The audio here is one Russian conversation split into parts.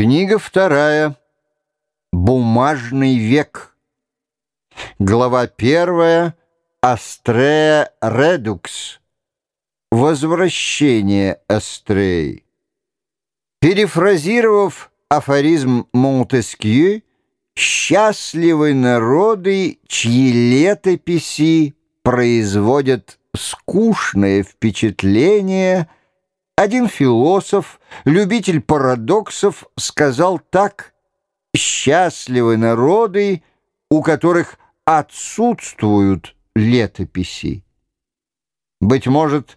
Книга вторая. Бумажный век. Глава первая. Астрея Редукс. Возвращение Астрей. Перефразировав афоризм Монтескью, счастливы народы, чьи летописи производят скучное впечатление – один философ, любитель парадоксов, сказал так «Счастливы народы, у которых отсутствуют летописи». Быть может,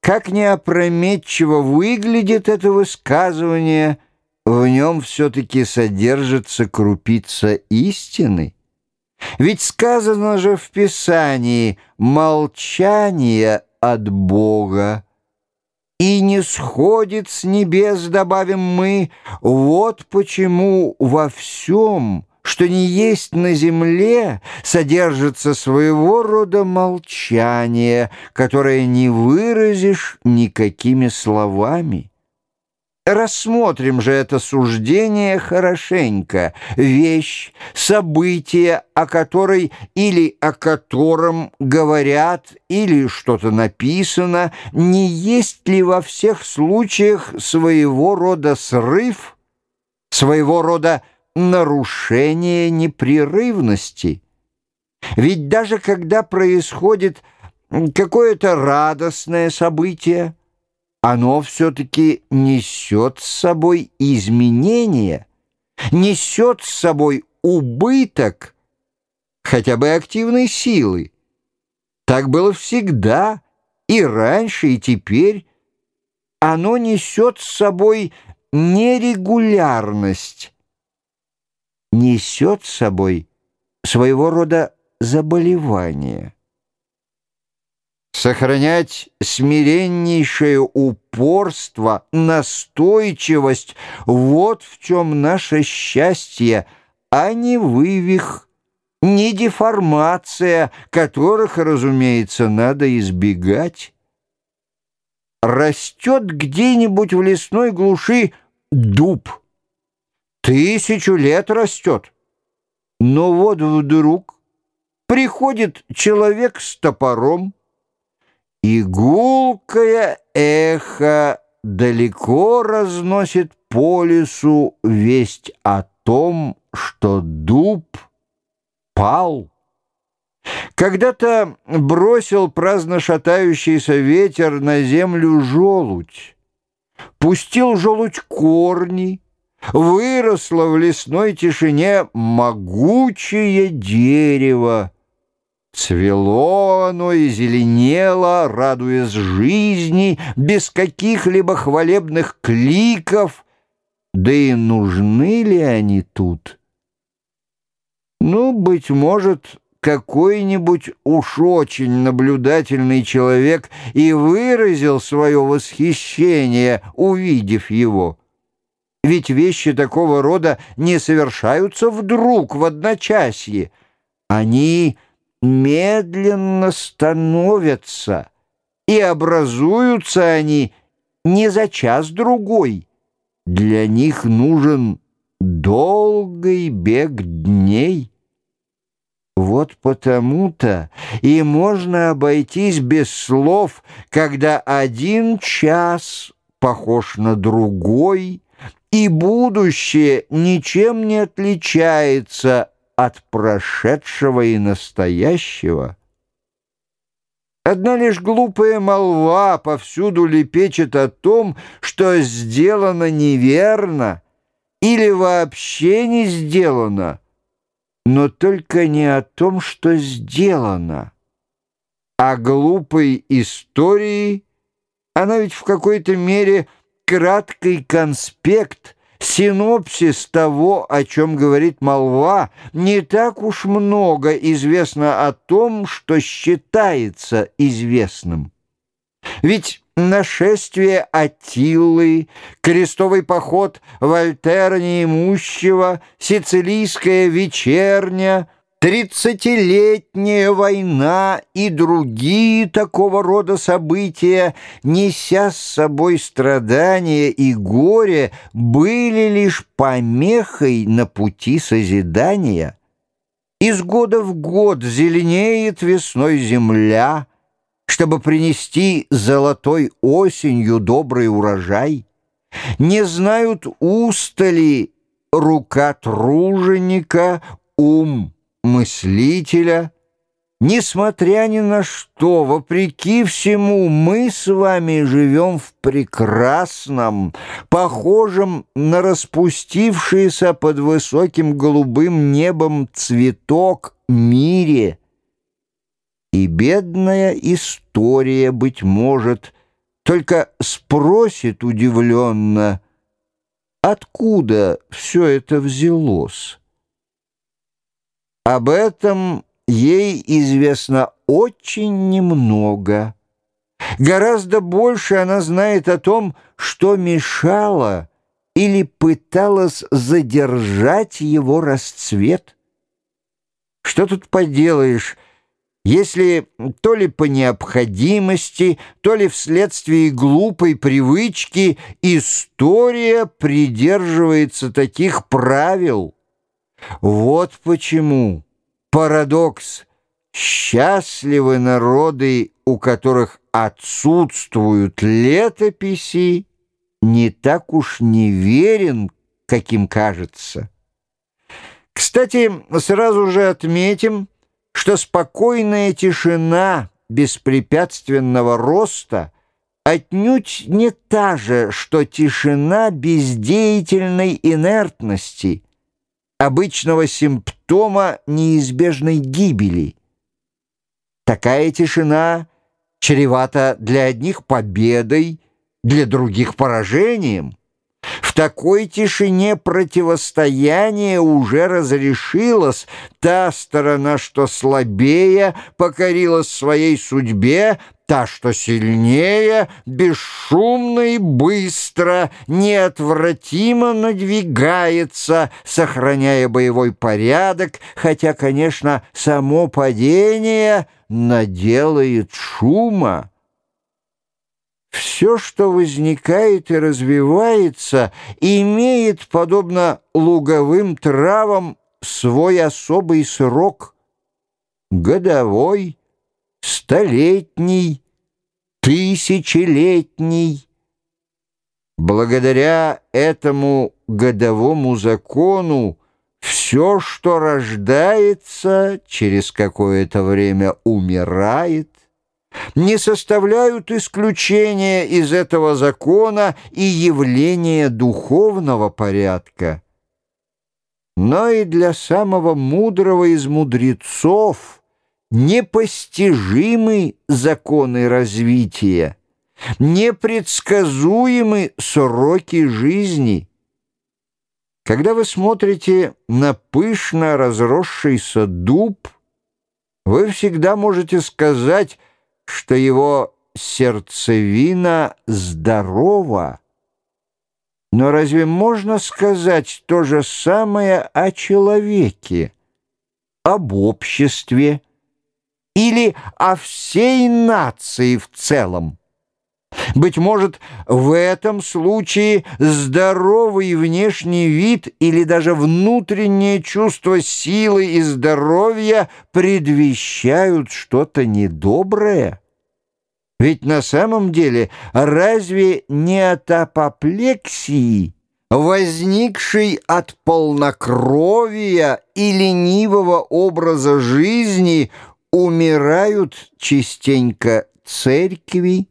как неопрометчиво выглядит это высказывание, в нем все-таки содержится крупица истины. Ведь сказано же в Писании «молчание от Бога» и не сходит с небес, добавим мы, вот почему во всем, что не есть на земле, содержится своего рода молчание, которое не выразишь никакими словами. Рассмотрим же это суждение хорошенько. Вещь, событие, о которой или о котором говорят, или что-то написано, не есть ли во всех случаях своего рода срыв, своего рода нарушение непрерывности? Ведь даже когда происходит какое-то радостное событие, оно все-таки несет с собой изменения, несет с собой убыток хотя бы активной силы. Так было всегда, и раньше, и теперь. Оно несет с собой нерегулярность, несет с собой своего рода заболевание. Сохранять смиреннейшее упорство, настойчивость — вот в чем наше счастье, а не вывих, не деформация, которых, разумеется, надо избегать. Растет где-нибудь в лесной глуши дуб. Тысячу лет растет. Но вот вдруг приходит человек с топором, и гулкое эхо далеко разносит по лесу весть о том, что дуб пал. Когда-то бросил праздно шатающийся ветер на землю желудь, пустил желудь корни, выросло в лесной тишине могучее дерево, Цвело оно и зеленело, радуясь жизни, без каких-либо хвалебных кликов. Да и нужны ли они тут? Ну, быть может, какой-нибудь уж очень наблюдательный человек и выразил свое восхищение, увидев его. Ведь вещи такого рода не совершаются вдруг в одночасье. Они медленно становятся, и образуются они не за час-другой. Для них нужен долгий бег дней. Вот потому-то и можно обойтись без слов, когда один час похож на другой, и будущее ничем не отличается от прошедшего и настоящего. Одна лишь глупая молва повсюду лепечет о том, что сделано неверно или вообще не сделано, но только не о том, что сделано. А глупой истории она ведь в какой-то мере краткий конспект — Синопсис того, о чем говорит молва, не так уж много известно о том, что считается известным. Ведь нашествие Атиллы, крестовый поход Вольтера Неимущего, сицилийская вечерня — Тридцатилетняя война и другие такого рода события, неся с собой страдания и горе, были лишь помехой на пути созидания. Из года в год зеленеет весной земля, чтобы принести золотой осенью добрый урожай. Не знают устали рука труженика, ум мыслителя. Несмотря ни на что, вопреки всему, мы с вами живем в прекрасном, похожем на распустившийся под высоким голубым небом цветок мире. И бедная история, быть может, только спросит удивленно, откуда все это взялось. Об этом ей известно очень немного. Гораздо больше она знает о том, что мешало или пыталась задержать его расцвет. Что тут поделаешь, если то ли по необходимости, то ли вследствие глупой привычки история придерживается таких правил — вот почему парадокс «счастливы народы, у которых отсутствуют летописи» не так уж неверен, каким кажется. Кстати, сразу же отметим, что спокойная тишина беспрепятственного роста отнюдь не та же, что тишина бездеятельной инертности – обычного симптома неизбежной гибели. Такая тишина чревата для одних победой, для других поражением. В такой тишине противостояние уже разрешилось. Та сторона, что слабее, покорилась своей судьбе, Та, что сильнее, бесшумно и быстро, неотвратимо надвигается, сохраняя боевой порядок, хотя, конечно, само падение наделает шума. Все, что возникает и развивается, имеет, подобно луговым травам, свой особый срок — годовой, столетний, тысячелетний. Благодаря этому годовому закону все, что рождается, через какое-то время умирает, не составляют исключения из этого закона и явления духовного порядка. Но и для самого мудрого из мудрецов – непостижимы законы развития, непредсказуемы сроки жизни. Когда вы смотрите на пышно разросшийся дуб, вы всегда можете сказать, что его сердцевина здорова. Но разве можно сказать то же самое о человеке, об обществе, или о всей нации в целом. Быть может, в этом случае здоровый внешний вид или даже внутреннее чувство силы и здоровья предвещают что-то недоброе? Ведь на самом деле разве не от апоплексии, возникшей от полнокровия и ленивого образа жизни, умирают частенько церкви,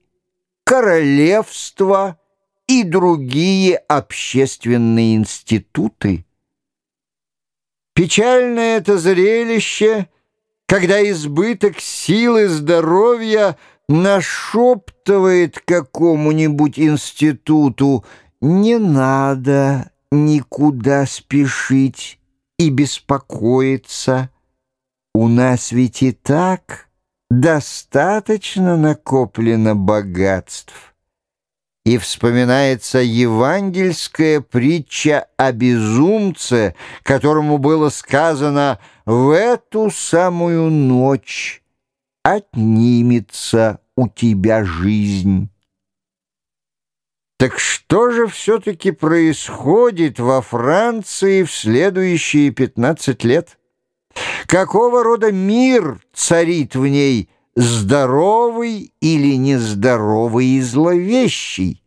королевства и другие общественные институты. Печальное это зрелище, когда избыток силы здоровья нашептывает какому-нибудь институту «не надо никуда спешить и беспокоиться». У нас ведь и так достаточно накоплено богатств. и вспоминается евангельская притча о безумце, которому было сказано «в эту самую ночь отнимется у тебя жизнь». Так что же все-таки происходит во Франции в следующие 15 лет? Какого рода мир царит в ней – здоровый или нездоровый и зловещий.